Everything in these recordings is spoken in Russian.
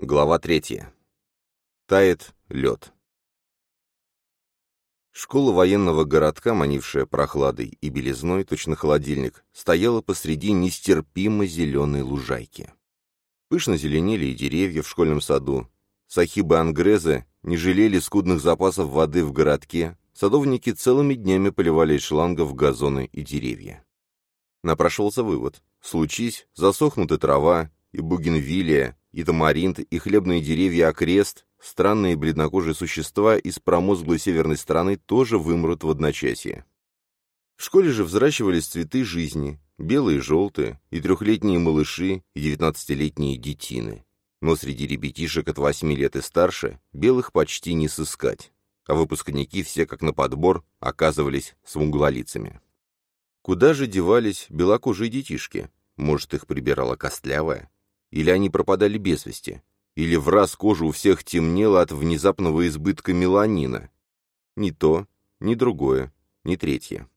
Глава третья. Тает лед. Школа военного городка, манившая прохладой и белизной, точно холодильник, стояла посреди нестерпимо зеленой лужайки. Пышно зеленели и деревья в школьном саду. Сахибы Ангрезы не жалели скудных запасов воды в городке, садовники целыми днями поливали из шлангов газоны и деревья. Напрашивался вывод. Случись, засохнут и трава, и бугенвилия, и тамаринт, и хлебные деревья окрест, странные бледнокожие существа из промозглой северной стороны тоже вымрут в одночасье. В школе же взращивались цветы жизни, белые и желтые, и трехлетние малыши, и девятнадцатилетние детины. Но среди ребятишек от восьми лет и старше белых почти не сыскать, а выпускники все как на подбор оказывались смуглолицами. Куда же девались белокожие детишки? Может, их прибирала костлявая? Или они пропадали без вести? Или в раз кожа у всех темнела от внезапного избытка меланина? Ни то, ни другое, ни третье.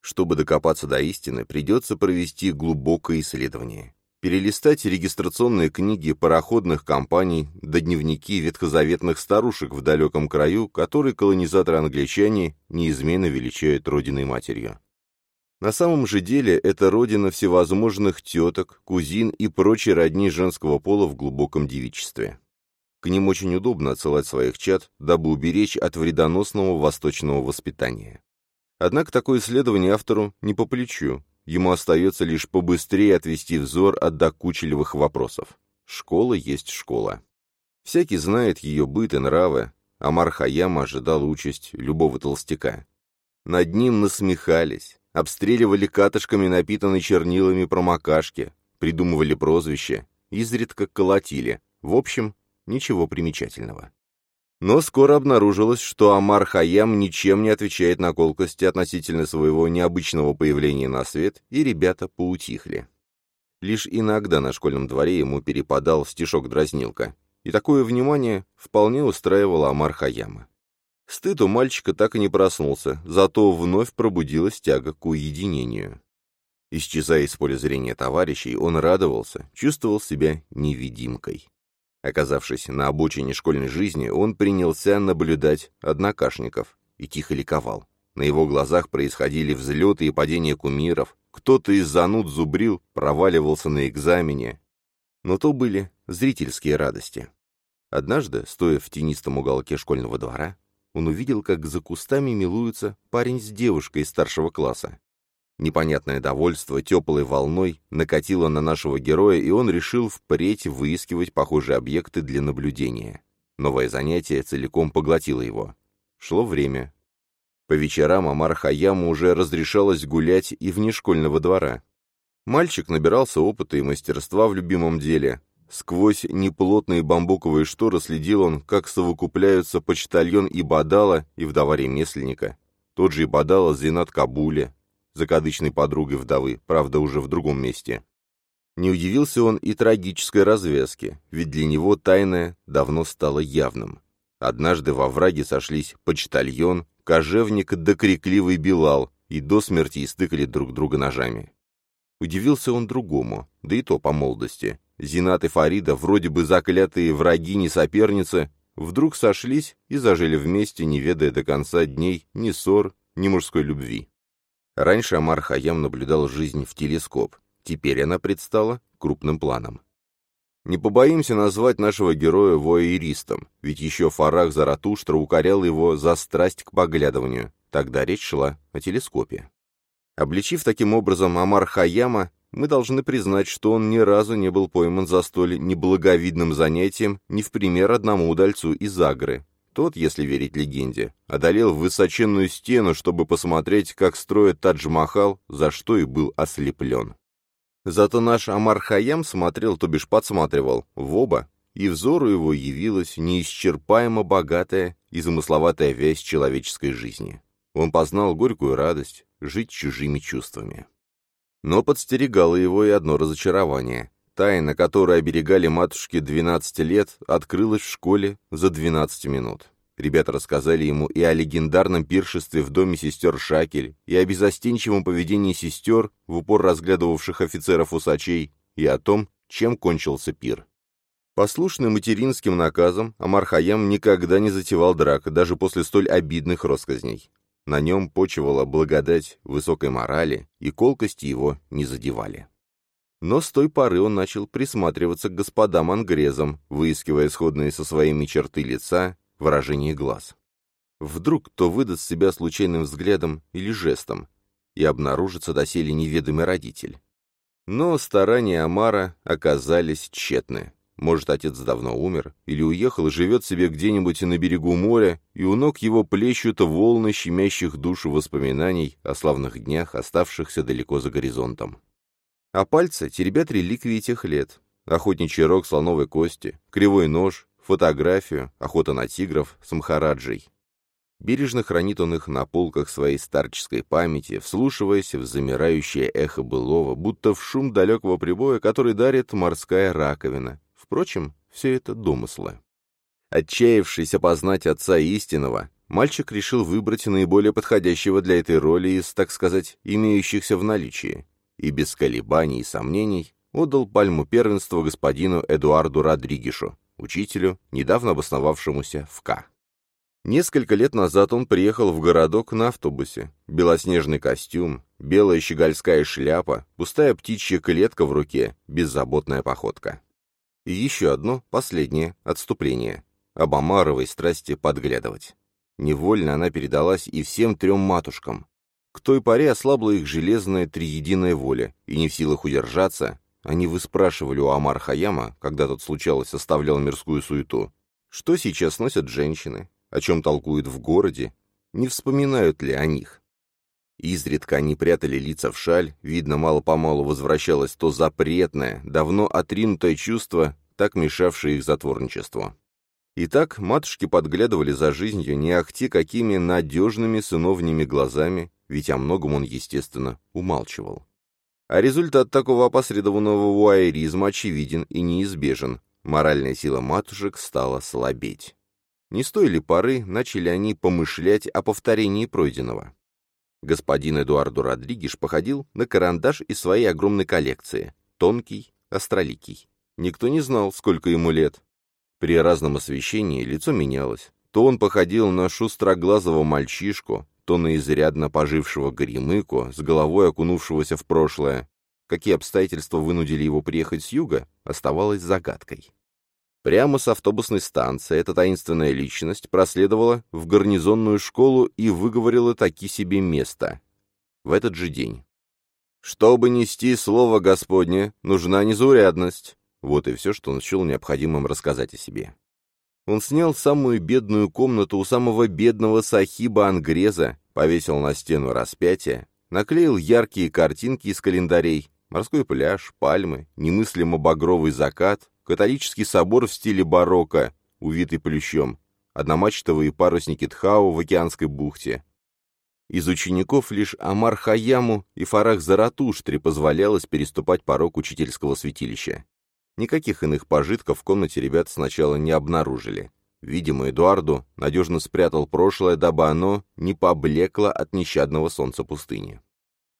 Чтобы докопаться до истины, придется провести глубокое исследование. Перелистать регистрационные книги пароходных компаний до дневники ветхозаветных старушек в далеком краю, которые колонизаторы-англичане неизменно величают родиной матерью. На самом же деле это родина всевозможных теток, кузин и прочей родни женского пола в глубоком девичестве. К ним очень удобно отсылать своих чад, дабы уберечь от вредоносного восточного воспитания. Однако такое исследование автору не по плечу, ему остается лишь побыстрее отвести взор от докучливых вопросов. Школа есть школа. Всякий знает ее быт и нравы, Амар Хаяма ожидал участь любого толстяка. Над ним насмехались, обстреливали катышками, напитанной чернилами промокашки, придумывали прозвища, изредка колотили. В общем, ничего примечательного. Но скоро обнаружилось, что Амар Хаям ничем не отвечает на колкости относительно своего необычного появления на свет, и ребята поутихли. Лишь иногда на школьном дворе ему перепадал стишок-дразнилка, и такое внимание вполне устраивало Амар Хаяма. Стыд у мальчика так и не проснулся, зато вновь пробудилась тяга к уединению. Исчезая из поля зрения товарищей, он радовался, чувствовал себя невидимкой. Оказавшись на обочине школьной жизни, он принялся наблюдать однокашников и тихо ликовал. На его глазах происходили взлеты и падения кумиров, кто-то из зануд зубрил, проваливался на экзамене. Но то были зрительские радости. Однажды, стоя в тенистом уголке школьного двора, он увидел, как за кустами милуются парень с девушкой из старшего класса. Непонятное довольство теплой волной накатило на нашего героя, и он решил впредь выискивать похожие объекты для наблюдения. Новое занятие целиком поглотило его. Шло время. По вечерам Амар Хаяму уже разрешалось гулять и вне школьного двора. Мальчик набирался опыта и мастерства в любимом деле, Сквозь неплотные бамбуковые шторы следил он, как совокупляются почтальон и Бадала и вдова ремесленника. Тот же и Бадала Зинат Кабуле, закадычной подругой вдовы, правда, уже в другом месте. Не удивился он и трагической развязке, ведь для него тайное давно стало явным. Однажды во враге сошлись почтальон, кожевник да крикливый Билал и до смерти истыкали друг друга ножами. Удивился он другому, да и то по молодости. Зинат и Фарида, вроде бы заклятые враги-не-соперницы, вдруг сошлись и зажили вместе, не ведая до конца дней ни ссор, ни мужской любви. Раньше Амар Хаям наблюдал жизнь в телескоп, теперь она предстала крупным планом. Не побоимся назвать нашего героя воэристом, ведь еще Фарах Заратуштра укорял его за страсть к поглядыванию, тогда речь шла о телескопе. Обличив таким образом Амар Хаяма, мы должны признать, что он ни разу не был пойман за столь неблаговидным занятием ни в пример одному удальцу из Агры. Тот, если верить легенде, одолел высоченную стену, чтобы посмотреть, как строят Тадж-Махал, за что и был ослеплен. Зато наш Амар Хаям смотрел, то бишь подсматривал, в оба, и взору его явилась неисчерпаемо богатая и замысловатая вязь человеческой жизни. Он познал горькую радость, жить чужими чувствами. Но подстерегало его и одно разочарование. Тайна, которую оберегали матушки 12 лет, открылась в школе за 12 минут. Ребята рассказали ему и о легендарном пиршестве в доме сестер Шакель, и о безостенчивом поведении сестер, в упор разглядывавших офицеров-усачей, и о том, чем кончился пир. Послушный материнским наказам, Амар Хаям никогда не затевал драк, даже после столь обидных россказней. На нем почивала благодать высокой морали, и колкости его не задевали. Но с той поры он начал присматриваться к господам-ангрезам, выискивая сходные со своими черты лица, выражение глаз. Вдруг кто выдаст себя случайным взглядом или жестом, и обнаружится доселе неведомый родитель. Но старания Амара оказались тщетны. Может, отец давно умер, или уехал и живет себе где-нибудь на берегу моря, и у ног его плещут волны щемящих душу воспоминаний о славных днях, оставшихся далеко за горизонтом. А пальцы теребят реликвии тех лет. Охотничий рог слоновой кости, кривой нож, фотографию, охота на тигров с Мхараджей. Бережно хранит он их на полках своей старческой памяти, вслушиваясь в замирающее эхо былого, будто в шум далекого прибоя, который дарит морская раковина, Впрочем, все это домыслы. Отчаявшись опознать отца истинного, мальчик решил выбрать наиболее подходящего для этой роли из, так сказать, имеющихся в наличии, и без колебаний и сомнений отдал пальму первенства господину Эдуарду Родригешу, учителю, недавно обосновавшемуся в К. Несколько лет назад он приехал в городок на автобусе. Белоснежный костюм, белая щегольская шляпа, пустая птичья клетка в руке, беззаботная походка. И еще одно, последнее, отступление. Об Амаровой страсти подглядывать. Невольно она передалась и всем трем матушкам. К той поре ослабла их железная триединая воля, и не в силах удержаться, они выспрашивали у Амар Хаяма, когда тот случалось оставлял мирскую суету, что сейчас носят женщины, о чем толкуют в городе, не вспоминают ли о них. Изредка они прятали лица в шаль, видно, мало-помалу возвращалось то запретное, давно отринутое чувство, так мешавшее их затворничеству. Итак, матушки подглядывали за жизнью не ахти какими надежными сыновними глазами, ведь о многом он, естественно, умалчивал. А результат такого опосредованного вуайеризма очевиден и неизбежен. Моральная сила матушек стала слабеть. Не с той поры начали они помышлять о повторении пройденного? Господин Эдуардо Родригеш походил на карандаш из своей огромной коллекции, тонкий, остроликий. Никто не знал, сколько ему лет. При разном освещении лицо менялось. То он походил на шустроглазого мальчишку, то на изрядно пожившего горемыку, с головой окунувшегося в прошлое. Какие обстоятельства вынудили его приехать с юга, оставалось загадкой. Прямо с автобусной станции эта таинственная личность проследовала в гарнизонную школу и выговорила таки себе место. В этот же день. «Чтобы нести слово Господне, нужна незаурядность». Вот и все, что он счел необходимым рассказать о себе. Он снял самую бедную комнату у самого бедного сахиба Ангреза, повесил на стену распятие, наклеил яркие картинки из календарей, морской пляж, пальмы, немыслимо багровый закат, католический собор в стиле барокко, увитый плющом, одномачтовые парусники Тхау в океанской бухте. Из учеников лишь Амар Хаяму и Фарах Заратуштре позволялось переступать порог учительского святилища. Никаких иных пожитков в комнате ребят сначала не обнаружили. Видимо, Эдуарду надежно спрятал прошлое, дабы оно не поблекло от нещадного солнца пустыни.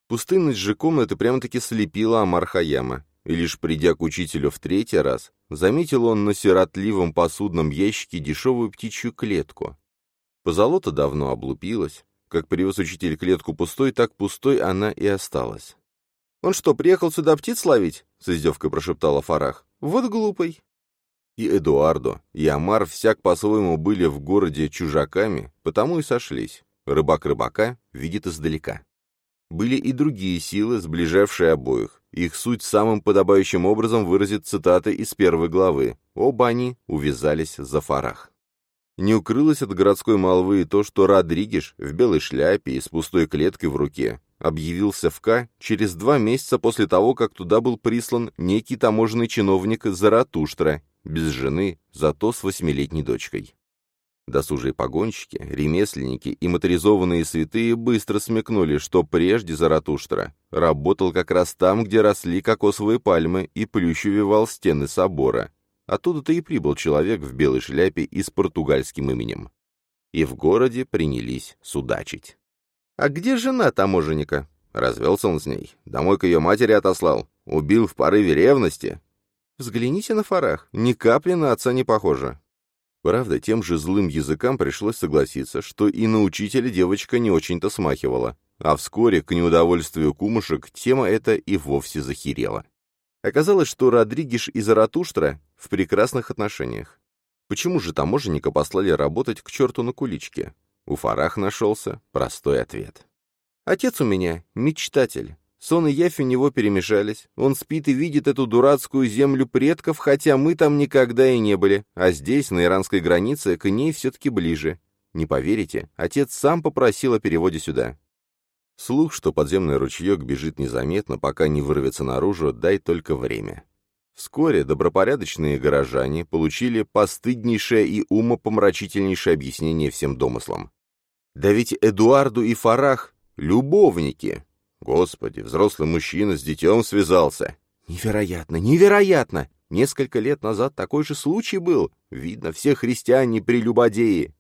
Пустынность же комнаты прямо-таки слепила Амар Хаяма, и лишь придя к учителю в третий раз, заметил он на сиротливом посудном ящике дешевую птичью клетку. Позолота давно облупилась. Как привез учитель клетку пустой, так пустой она и осталась. «Он что, приехал сюда птиц ловить?» — с издевкой прошептала Фарах. «Вот глупый». И Эдуардо, и Амар всяк по-своему были в городе чужаками, потому и сошлись. Рыбак рыбака видит издалека. Были и другие силы, сближавшие обоих. Их суть самым подобающим образом выразит цитата из первой главы. Оба они увязались за фарах. Не укрылось от городской молвы и то, что Родригеш в белой шляпе и с пустой клеткой в руке объявился в К через два месяца после того, как туда был прислан некий таможенный чиновник Заратуштра, без жены, зато с восьмилетней дочкой. Досужие погонщики, ремесленники и моторизованные святые быстро смекнули, что прежде Заратуштра работал как раз там, где росли кокосовые пальмы и плющевивал стены собора. Оттуда-то и прибыл человек в белой шляпе и с португальским именем. И в городе принялись судачить. «А где жена таможенника?» Развелся он с ней. Домой к ее матери отослал. Убил в порыве ревности. Взгляните на Фарах, ни капли на отца не похожа. Правда, тем же злым языкам пришлось согласиться, что и на учителя девочка не очень-то смахивала, а вскоре, к неудовольствию кумушек, тема эта и вовсе захерела. Оказалось, что Родригиш и Заратуштра в прекрасных отношениях. Почему же таможенника послали работать к черту на куличке? У Фарах нашелся простой ответ. «Отец у меня мечтатель. Сон и явь у него перемешались. Он спит и видит эту дурацкую землю предков, хотя мы там никогда и не были, а здесь, на иранской границе, к ней все-таки ближе. Не поверите, отец сам попросил о переводе сюда. Слух, что подземный ручеек бежит незаметно, пока не вырвется наружу, дай только время. Вскоре добропорядочные горожане получили постыднейшее и умопомрачительнейшее объяснение всем домыслам. Да ведь Эдуарду и Фарах — любовники. Господи, взрослый мужчина с детем связался. Невероятно, невероятно! Несколько лет назад такой же случай был. Видно, все христиане прелюбодеи.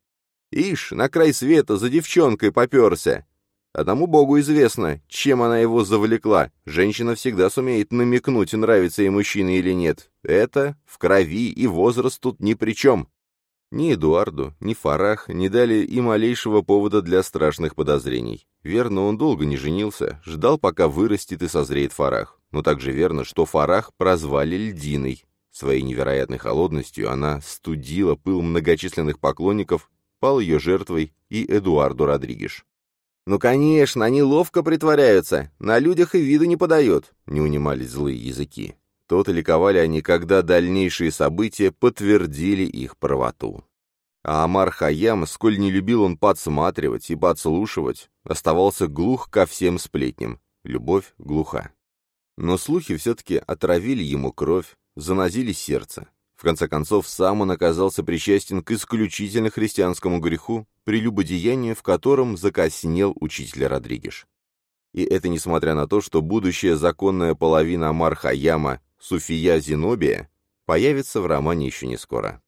Ишь, на край света за девчонкой поперся. Одному богу известно, чем она его завлекла. Женщина всегда сумеет намекнуть, нравится ей мужчина или нет. Это в крови, и возраст тут ни при чем. Ни Эдуарду, ни Фарах не дали и малейшего повода для страшных подозрений. Верно, он долго не женился, ждал, пока вырастет и созреет Фарах. Но также верно, что Фарах прозвали Льдиной. Своей невероятной холодностью она студила пыл многочисленных поклонников, пал ее жертвой и Эдуарду Родригеш. «Ну, конечно, они ловко притворяются, на людях и виду не подают», — не унимались злые языки. То-то ликовали они, когда дальнейшие события подтвердили их правоту. А Амар Хаям, сколь не любил он подсматривать и подслушивать, оставался глух ко всем сплетням. Любовь глуха. Но слухи все-таки отравили ему кровь, занозили сердце. В конце концов, сам он оказался причастен к исключительно христианскому греху, прелюбодеянию в котором закоснел учитель Родригеш. И это несмотря на то, что будущая законная половина Амар Хаяма Суфия Зенобия появится в романе еще не скоро.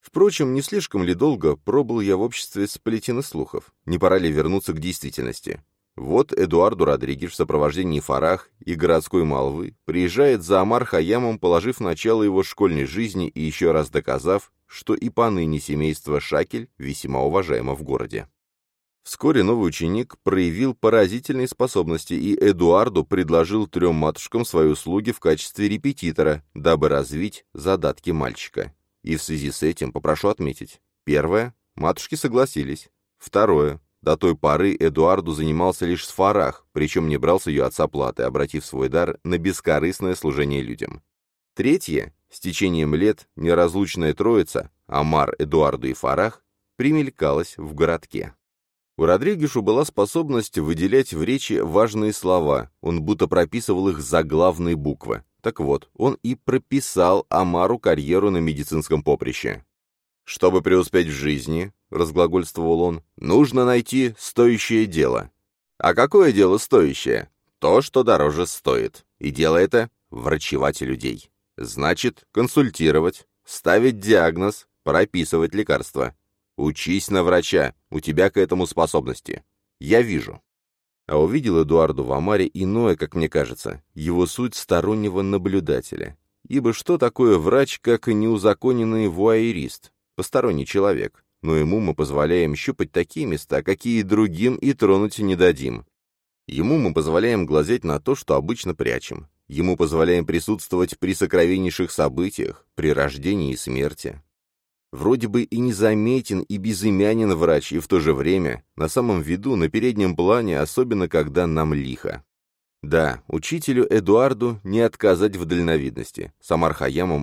Впрочем, не слишком ли долго пробыл я в обществе сплетен слухов? Не пора ли вернуться к действительности? Вот Эдуарду Родригеш в сопровождении Фарах и городской молвы приезжает за Амар Хаямом, положив начало его школьной жизни и еще раз доказав, что и поныне семейство Шакель весьма уважаемо в городе. Вскоре новый ученик проявил поразительные способности, и Эдуарду предложил трем матушкам свои услуги в качестве репетитора, дабы развить задатки мальчика. И в связи с этим попрошу отметить. Первое. Матушки согласились. Второе. До той поры Эдуарду занимался лишь с фарах, причем не брал с ее отца платы, обратив свой дар на бескорыстное служение людям. Третье. С течением лет неразлучная троица, Амар, Эдуарду и Фарах, примелькалась в городке. У Родригешу была способность выделять в речи важные слова, он будто прописывал их заглавные буквы. Так вот, он и прописал Амару карьеру на медицинском поприще. «Чтобы преуспеть в жизни», — разглагольствовал он, — «нужно найти стоящее дело». А какое дело стоящее? То, что дороже стоит. И дело это — врачевать людей. Значит, консультировать, ставить диагноз, прописывать лекарства. Учись на врача, у тебя к этому способности. Я вижу. А увидел Эдуарду в Амаре иное, как мне кажется, его суть стороннего наблюдателя. Ибо что такое врач, как неузаконенный вуайерист, посторонний человек? Но ему мы позволяем щупать такие места, какие другим и тронуть не дадим. Ему мы позволяем глазеть на то, что обычно прячем. Ему позволяем присутствовать при сокровеннейших событиях, при рождении и смерти. Вроде бы и незаметен, и безымянен врач, и в то же время на самом виду, на переднем плане, особенно когда нам лихо. Да, учителю Эдуарду не отказать в дальновидности. С Амар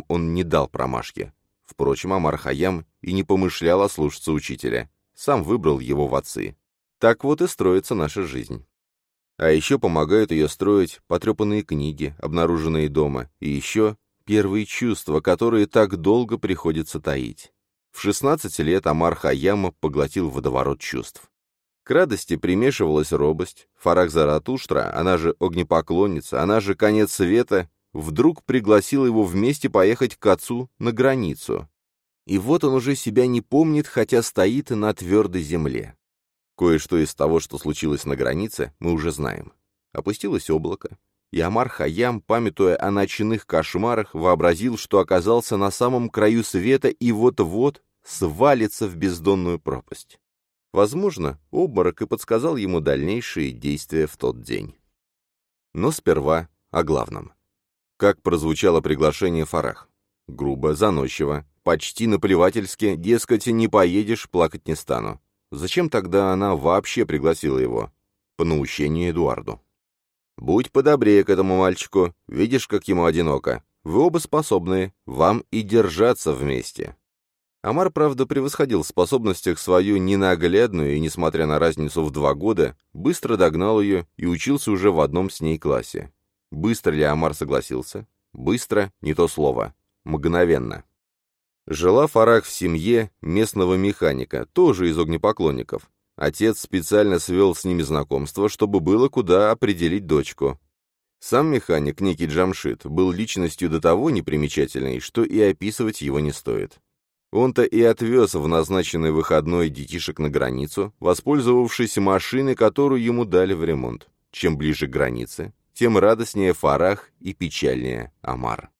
он не дал промашки. Впрочем, Амар Хаям и не помышлял ослушаться учителя. Сам выбрал его в отцы. Так вот и строится наша жизнь. А еще помогают ее строить потрепанные книги, обнаруженные дома, и еще первые чувства, которые так долго приходится таить. В 16 лет Амар Хаяма поглотил водоворот чувств. К радости примешивалась робость. Фарах Заратуштра, она же огнепоклонница, она же конец света, вдруг пригласила его вместе поехать к отцу на границу. И вот он уже себя не помнит, хотя стоит на твердой земле. Кое-что из того, что случилось на границе, мы уже знаем. Опустилось облако. И Амар Хаям, памятуя о ночных кошмарах, вообразил, что оказался на самом краю света и вот-вот свалится в бездонную пропасть. Возможно, обморок и подсказал ему дальнейшие действия в тот день. Но сперва о главном. Как прозвучало приглашение Фарах? Грубо, заносчиво, почти наплевательски, дескать, не поедешь, плакать не стану. Зачем тогда она вообще пригласила его? По наущению Эдуарду. Будь подобрее к этому мальчику, видишь, как ему одиноко. Вы оба способны, вам и держаться вместе. Амар, правда, превосходил в способностях свою ненаглядную и, несмотря на разницу в два года, быстро догнал ее и учился уже в одном с ней классе. Быстро ли Амар согласился? Быстро — не то слово. Мгновенно. Жила Фарах в семье местного механика, тоже из огнепоклонников. Отец специально свел с ними знакомство, чтобы было куда определить дочку. Сам механик, некий Джамшит, был личностью до того непримечательной, что и описывать его не стоит. Он-то и отвез в назначенный выходной детишек на границу, воспользовавшись машиной, которую ему дали в ремонт. Чем ближе к границе, тем радостнее Фарах и печальнее Амар.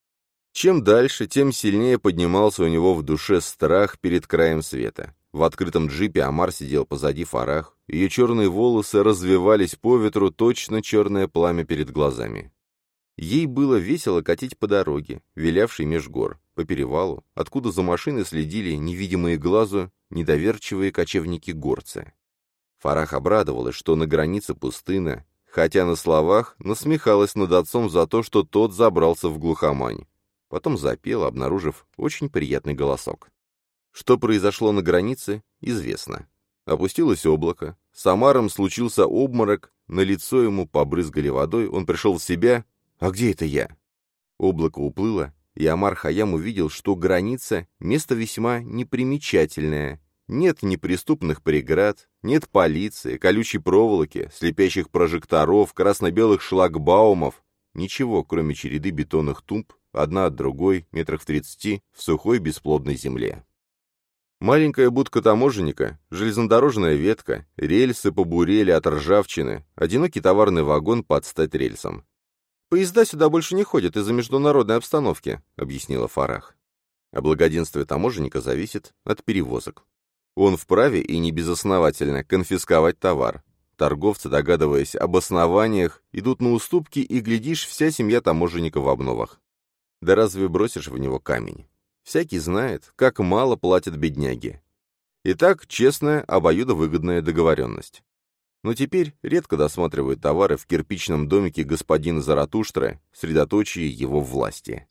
Чем дальше, тем сильнее поднимался у него в душе страх перед краем света. В открытом джипе Амар сидел позади Фарах, ее черные волосы развивались по ветру, точно черное пламя перед глазами. Ей было весело катить по дороге, вилявшей меж гор, по перевалу, откуда за машиной следили невидимые глазу недоверчивые кочевники-горцы. Фарах обрадовалась, что на границе пустына, хотя на словах насмехалась над отцом за то, что тот забрался в глухомань. Потом запела, обнаружив очень приятный голосок. Что произошло на границе, известно. Опустилось облако, с Амаром случился обморок, на лицо ему побрызгали водой, он пришел в себя. «А где это я?» Облако уплыло, и Амар Хаям увидел, что граница — место весьма непримечательное. Нет неприступных преград, нет полиции, колючей проволоки, слепящих прожекторов, красно-белых шлагбаумов. Ничего, кроме череды бетонных тумб, одна от другой, метрах в тридцати, в сухой бесплодной земле. Маленькая будка таможенника, железнодорожная ветка, рельсы побурели от ржавчины, одинокий товарный вагон под стать рельсом. «Поезда сюда больше не ходят из-за международной обстановки», — объяснила Фарах. А благоденствие таможенника зависит от перевозок. Он вправе и не безосновательно конфисковать товар. Торговцы, догадываясь об основаниях, идут на уступки, и, глядишь, вся семья таможенника в обновах. Да разве бросишь в него камень? Всякий знает, как мало платят бедняги. Итак, честная, обоюдовыгодная договоренность. Но теперь редко досматривают товары в кирпичном домике господина Заратуштра, средоточие его власти.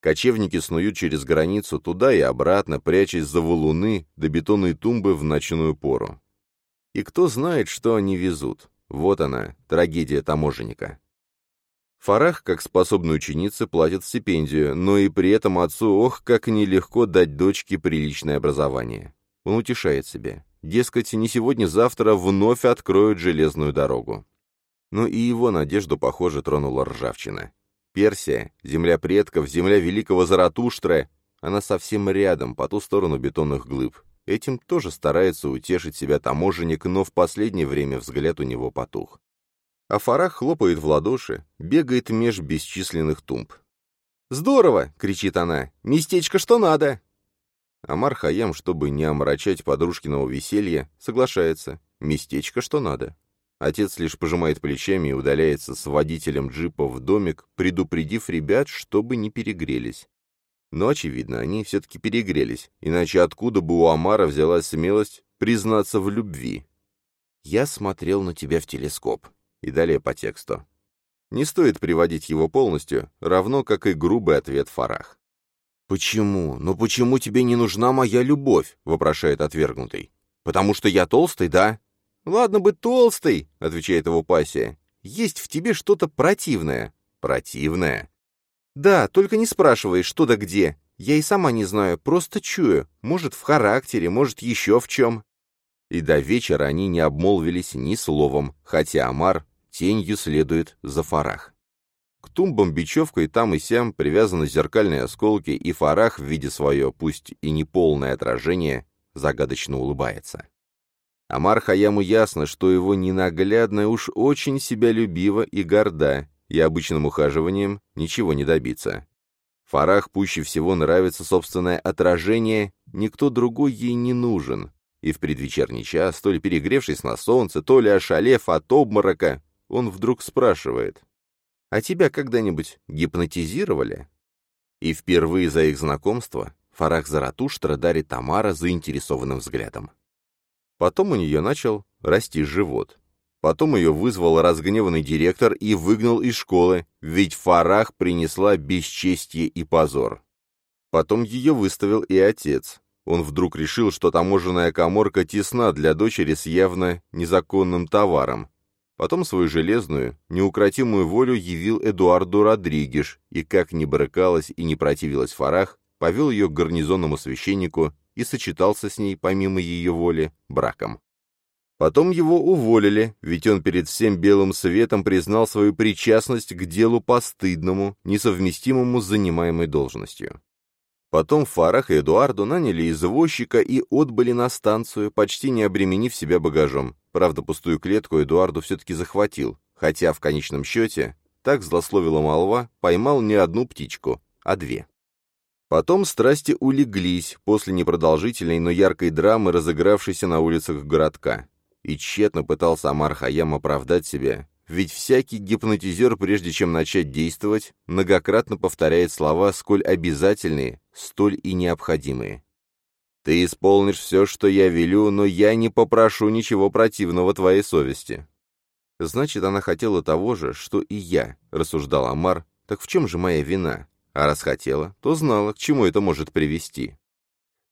Кочевники снуют через границу туда и обратно, прячась за валуны до бетонной тумбы в ночную пору. И кто знает, что они везут. Вот она, трагедия таможенника. Фарах, как способная ученица, платит стипендию, но и при этом отцу, ох, как нелегко дать дочке приличное образование. Он утешает себя. Дескать, не сегодня-завтра вновь откроют железную дорогу. Но и его надежду, похоже, тронула ржавчина. Персия, земля предков, земля великого Заратуштра, она совсем рядом, по ту сторону бетонных глыб. Этим тоже старается утешить себя таможенник, но в последнее время взгляд у него потух а Фарах хлопает в ладоши, бегает меж бесчисленных тумб. «Здорово!» — кричит она. «Местечко что надо!» Амар Хаям, чтобы не омрачать подружкиного веселья, соглашается. «Местечко что надо!» Отец лишь пожимает плечами и удаляется с водителем джипа в домик, предупредив ребят, чтобы не перегрелись. Но, очевидно, они все-таки перегрелись, иначе откуда бы у Амара взялась смелость признаться в любви? «Я смотрел на тебя в телескоп», и далее по тексту. Не стоит приводить его полностью, равно как и грубый ответ Фарах. «Почему? Но почему тебе не нужна моя любовь?» — вопрошает отвергнутый. «Потому что я толстый, да?» «Ладно бы толстый», — отвечает его пассия. «Есть в тебе что-то противное». «Противное?» «Да, только не спрашивай, что да где. Я и сама не знаю, просто чую. Может, в характере, может, еще в чем». И до вечера они не обмолвились ни словом, хотя Амар тенью следует за фарах. К тумбам бечевкой там и сям привязаны зеркальные осколки, и фарах в виде свое, пусть и не полное отражение, загадочно улыбается. Амар Хаяму ясно, что его ненаглядная уж очень себя любива и горда, и обычным ухаживанием ничего не добиться. Фарах пуще всего нравится собственное отражение, никто другой ей не нужен. И в предвечерний час, то ли перегревшись на солнце, то ли ошалев от обморока, он вдруг спрашивает, «А тебя когда-нибудь гипнотизировали?» И впервые за их знакомство Фарах Заратуштра дарит Тамара заинтересованным взглядом. Потом у нее начал расти живот. Потом ее вызвал разгневанный директор и выгнал из школы, ведь Фарах принесла бесчестие и позор. Потом ее выставил и отец. Он вдруг решил, что таможенная коморка тесна для дочери с явно незаконным товаром. Потом свою железную, неукротимую волю явил Эдуарду Родригеш, и как ни брыкалась и не противилась Фарах, повел ее к гарнизонному священнику и сочетался с ней, помимо ее воли, браком. Потом его уволили, ведь он перед всем белым светом признал свою причастность к делу постыдному, несовместимому с занимаемой должностью. Потом Фарах и Эдуарду наняли извозчика и отбыли на станцию, почти не обременив себя багажом. Правда, пустую клетку Эдуарду все-таки захватил, хотя в конечном счете, так злословила молва, поймал не одну птичку, а две. Потом страсти улеглись после непродолжительной, но яркой драмы, разыгравшейся на улицах городка и тщетно пытался Амар Хаям оправдать себя, ведь всякий гипнотизер, прежде чем начать действовать, многократно повторяет слова, сколь обязательные, столь и необходимые. «Ты исполнишь все, что я велю, но я не попрошу ничего противного твоей совести». «Значит, она хотела того же, что и я», — рассуждал Амар, — «так в чем же моя вина? А раз хотела, то знала, к чему это может привести».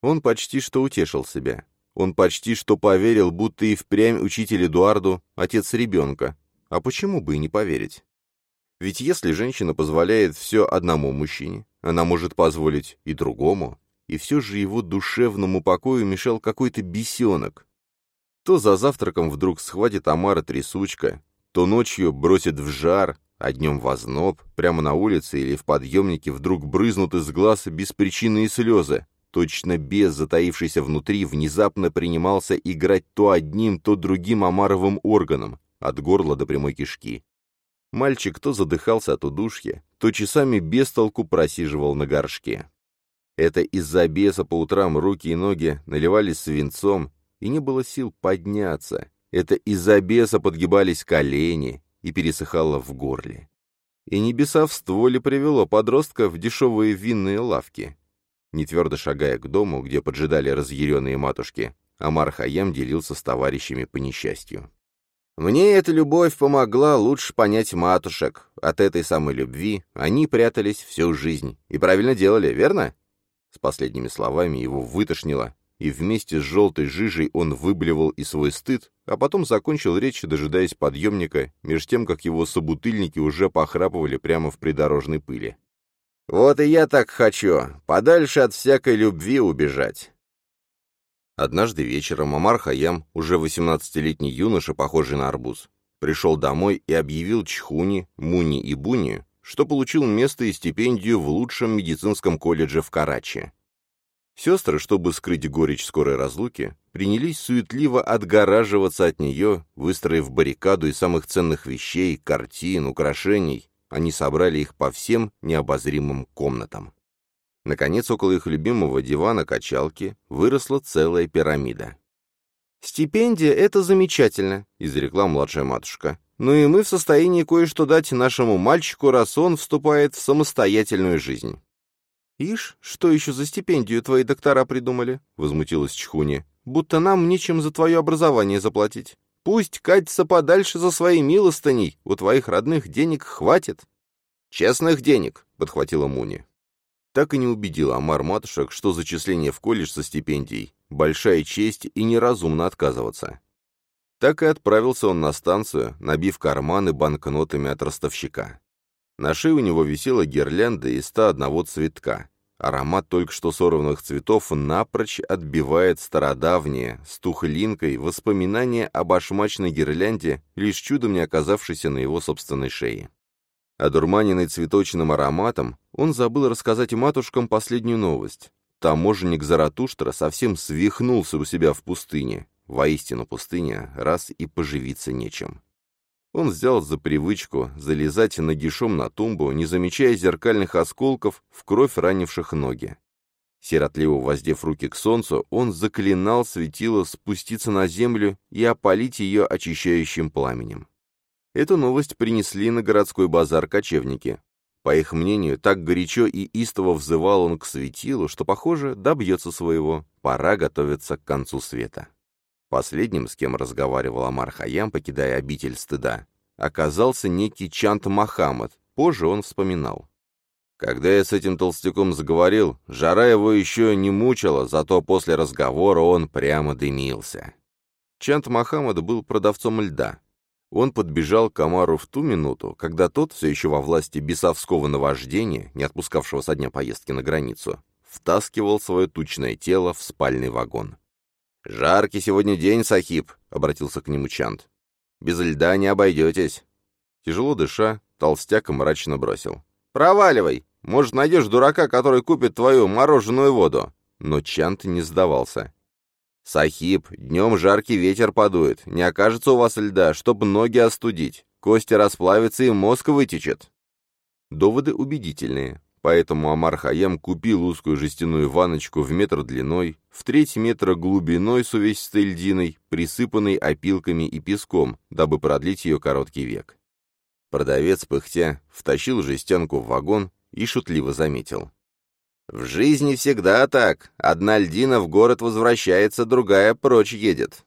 Он почти что утешил себя. Он почти что поверил, будто и впрямь учитель Эдуарду — отец ребенка. А почему бы и не поверить? Ведь если женщина позволяет все одному мужчине, она может позволить и другому, и все же его душевному покою мешал какой-то бесенок. То за завтраком вдруг схватит Амара трясучка, то ночью бросит в жар, а днем в озноб, прямо на улице или в подъемнике вдруг брызнут из глаз беспричинные слезы, Точно без, затаившийся внутри, внезапно принимался играть то одним, то другим омаровым органом, от горла до прямой кишки. Мальчик то задыхался от удушья, то часами без толку просиживал на горшке. Это из-за беса по утрам руки и ноги наливались свинцом, и не было сил подняться. Это из-за беса подгибались колени и пересыхало в горле. И небеса в стволе привело подростка в дешевые винные лавки, не твердо шагая к дому, где поджидали разъяренные матушки, Амар Хаям делился с товарищами по несчастью. «Мне эта любовь помогла лучше понять матушек. От этой самой любви они прятались всю жизнь. И правильно делали, верно?» С последними словами его вытошнило, и вместе с желтой жижей он выблевал и свой стыд, а потом закончил речь, дожидаясь подъемника, меж тем, как его собутыльники уже похрапывали прямо в придорожной пыли. Вот и я так хочу, подальше от всякой любви убежать. Однажды вечером Амар Хаям, уже восемнадцатилетний юноша, похожий на арбуз, пришел домой и объявил Чхуни, Муни и Буни, что получил место и стипендию в лучшем медицинском колледже в Карачи. Сестры, чтобы скрыть горечь скорой разлуки, принялись суетливо отгораживаться от нее, выстроив баррикаду из самых ценных вещей, картин, украшений, они собрали их по всем необозримым комнатам. Наконец, около их любимого дивана-качалки выросла целая пирамида. «Стипендия — это замечательно», — изрекла младшая матушка. «Но и мы в состоянии кое-что дать нашему мальчику, раз он вступает в самостоятельную жизнь». «Ишь, что еще за стипендию твои доктора придумали?» — возмутилась Чхуни. «Будто нам нечем за твое образование заплатить». Пусть катится подальше за своей милостыней, у твоих родных денег хватит. Честных денег, подхватила Муни. Так и не убедила Амар матушек, что зачисление в колледж со стипендией – большая честь и неразумно отказываться. Так и отправился он на станцию, набив карманы банкнотами от ростовщика. На шее у него висела гирлянда из 101 цветка. Аромат только что сорванных цветов напрочь отбивает стародавние, с тухлинкой, воспоминания об башмачной гирлянде, лишь чудом не оказавшейся на его собственной шее. Одурманенный цветочным ароматом, он забыл рассказать матушкам последнюю новость. Таможенник Заратуштра совсем свихнулся у себя в пустыне. Воистину пустыня, раз и поживиться нечем. Он взял за привычку залезать нагишом на тумбу, не замечая зеркальных осколков в кровь ранивших ноги. Сиротливо воздев руки к солнцу, он заклинал светило спуститься на землю и опалить ее очищающим пламенем. Эту новость принесли на городской базар кочевники. По их мнению, так горячо и истово взывал он к светилу, что, похоже, добьется своего, пора готовиться к концу света. Последним, с кем разговаривал Амар Хаям, покидая обитель стыда, оказался некий Чант Махамад, позже он вспоминал. Когда я с этим толстяком заговорил, жара его еще не мучила, зато после разговора он прямо дымился. Чант Махамад был продавцом льда. Он подбежал к Амару в ту минуту, когда тот, все еще во власти бесовского наваждения, не отпускавшего со дня поездки на границу, втаскивал свое тучное тело в спальный вагон. «Жаркий сегодня день, Сахиб», — обратился к нему Чант. «Без льда не обойдетесь». Тяжело дыша, толстяк мрачно бросил. «Проваливай! Может, найдешь дурака, который купит твою мороженую воду?» Но Чант не сдавался. «Сахиб, днем жаркий ветер подует. Не окажется у вас льда, чтоб ноги остудить. Кости расплавятся и мозг вытечет». Доводы убедительные. Поэтому Амар Хаям купил узкую жестяную ваночку в метр длиной, в треть метра глубиной с увесистой льдиной, присыпанной опилками и песком, дабы продлить ее короткий век. Продавец, пыхтя, втащил жестянку в вагон и шутливо заметил. «В жизни всегда так. Одна льдина в город возвращается, другая прочь едет».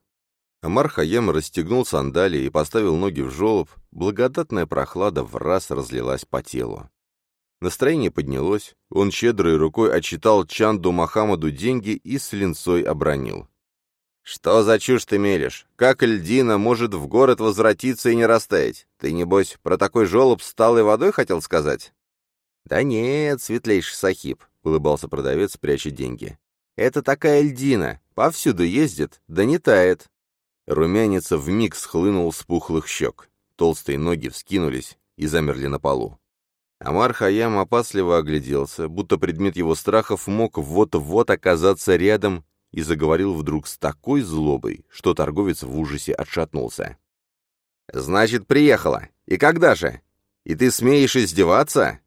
Амар Хаям расстегнул сандалии и поставил ноги в жолоб, благодатная прохлада в раз разлилась по телу. Настроение поднялось, он щедрой рукой отчитал Чанду Махамаду деньги и с линцой обронил. «Что за чушь ты мелешь? Как льдина может в город возвратиться и не растаять? Ты, небось, про такой жолоб с талой водой хотел сказать?» «Да нет, светлейший сахиб», — улыбался продавец, пряча деньги. «Это такая льдина, повсюду ездит, да не тает». Румянец вмиг схлынул с пухлых щек. Толстые ноги вскинулись и замерли на полу. Амар Хаям опасливо огляделся, будто предмет его страхов мог вот-вот оказаться рядом и заговорил вдруг с такой злобой, что торговец в ужасе отшатнулся. «Значит, приехала. И когда же? И ты смеешь издеваться?»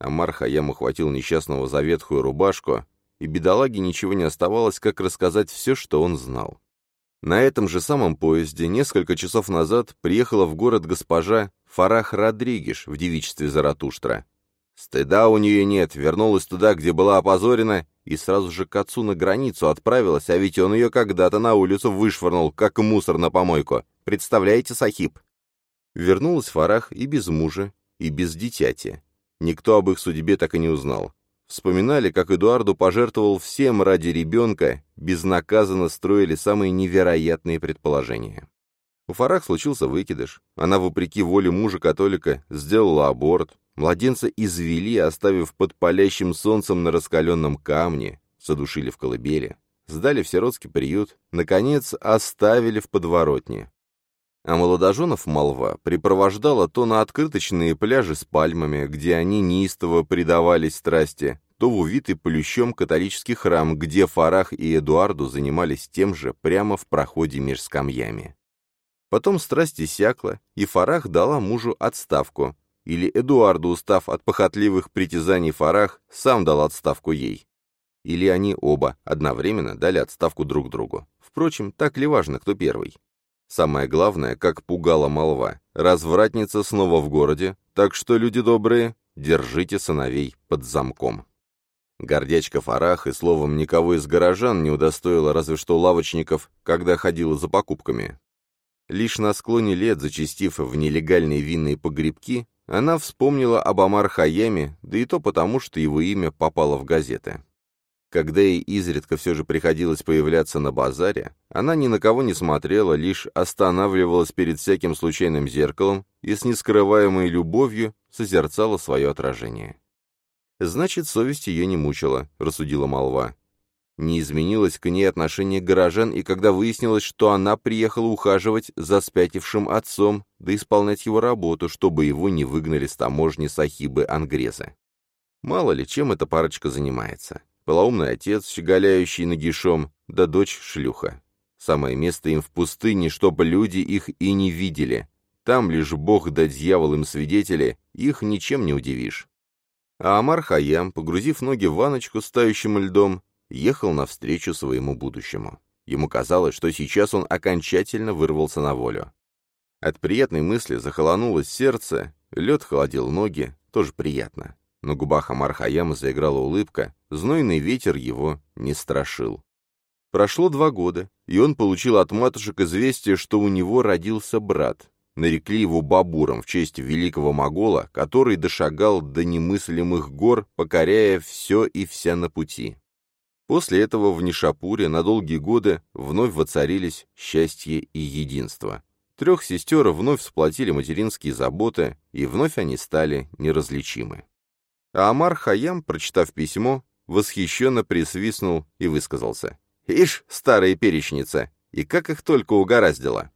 Амар Хаям ухватил несчастного за ветхую рубашку, и бедолаге ничего не оставалось, как рассказать все, что он знал. На этом же самом поезде несколько часов назад приехала в город госпожа Фарах Родригеш в девичестве Заратуштра. Стыда у нее нет, вернулась туда, где была опозорена, и сразу же к отцу на границу отправилась, а ведь он ее когда-то на улицу вышвырнул, как мусор на помойку. Представляете, Сахиб? Вернулась Фарах и без мужа, и без дитяти. Никто об их судьбе так и не узнал. Вспоминали, как Эдуарду пожертвовал всем ради ребенка, безнаказанно строили самые невероятные предположения. У Фарах случился выкидыш. Она, вопреки воле мужа-католика, сделала аборт, Младенца извели, оставив под палящим солнцем на раскаленном камне, задушили в колыбели, сдали в сиротский приют, наконец оставили в подворотне. А молодоженов молва припровождала то на открыточные пляжи с пальмами, где они неистово предавались страсти, то в увитый плющом католический храм, где Фарах и Эдуарду занимались тем же прямо в проходе меж скамьями. Потом страсть иссякла, и Фарах дала мужу отставку, или Эдуарду, устав от похотливых притязаний Фарах, сам дал отставку ей. Или они оба одновременно дали отставку друг другу. Впрочем, так ли важно, кто первый? Самое главное, как пугала молва, развратница снова в городе, так что, люди добрые, держите сыновей под замком. Гордячка Фарах и словом никого из горожан не удостоила разве что лавочников, когда ходила за покупками. Лишь на склоне лет, зачастив в нелегальные винные погребки, она вспомнила об Амар Хаяме, да и то потому, что его имя попало в газеты. Когда ей изредка все же приходилось появляться на базаре, она ни на кого не смотрела, лишь останавливалась перед всяким случайным зеркалом и с нескрываемой любовью созерцала свое отражение. «Значит, совесть ее не мучила», — рассудила молва. Не изменилось к ней отношение горожан, и когда выяснилось, что она приехала ухаживать за спятившим отцом, да исполнять его работу, чтобы его не выгнали с таможни Сахибы Ангреза. Мало ли, чем эта парочка занимается. Полоумный отец, щеголяющий нагишом, да дочь шлюха. Самое место им в пустыне, чтобы люди их и не видели. там лишь бог да дьявол им свидетели, их ничем не удивишь. А Амар Хаям, погрузив ноги в ваночку с тающим льдом, ехал навстречу своему будущему. Ему казалось, что сейчас он окончательно вырвался на волю. От приятной мысли захолонулось сердце, лед холодил ноги, тоже приятно. На губах Амар Хаяма заиграла улыбка, знойный ветер его не страшил. Прошло два года, и он получил от матушек известие, что у него родился брат. Нарекли его Бабуром в честь великого могола, который дошагал до немыслимых гор, покоряя все и вся на пути. После этого в Нишапуре на долгие годы вновь воцарились счастье и единство. Трех сестер вновь сплотили материнские заботы, и вновь они стали неразличимы. А Амар Хаям, прочитав письмо, восхищенно присвистнул и высказался. «Ишь, старая перечница, и как их только угораздило!»